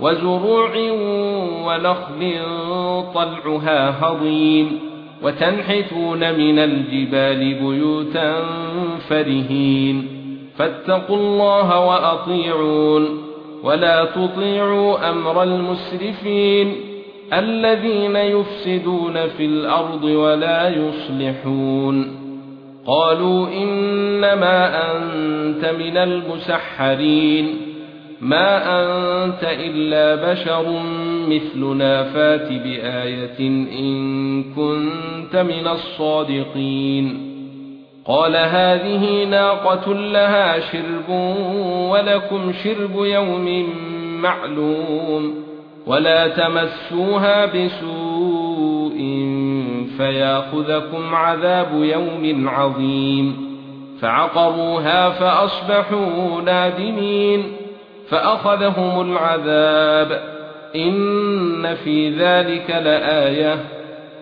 وزروع ونخل طلعها هضيم وتنحتون من الجبال بيوتا فرهين فاتقوا الله وأطيعون ولا تطيعوا أمر المسرفين الذين يفسدون في الأرض ولا يصلحون قالوا إنما أنت من المسحرين ما انت الا بشر مثلنا فات بايه ان كنت من الصادقين قال هذه ناقه لها شرب ولكم شرب يوم معلوم ولا تمسوها بسوء فياخذكم عذاب يوم عظيم فعقروها فاصبحوا نادمين فأخذهم العذاب. إن في ذلك لآية.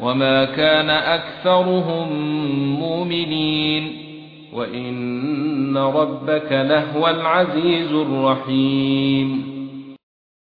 وما كان أكثرهم مؤمنين. وإن ربك لهو العزيز الرحيم.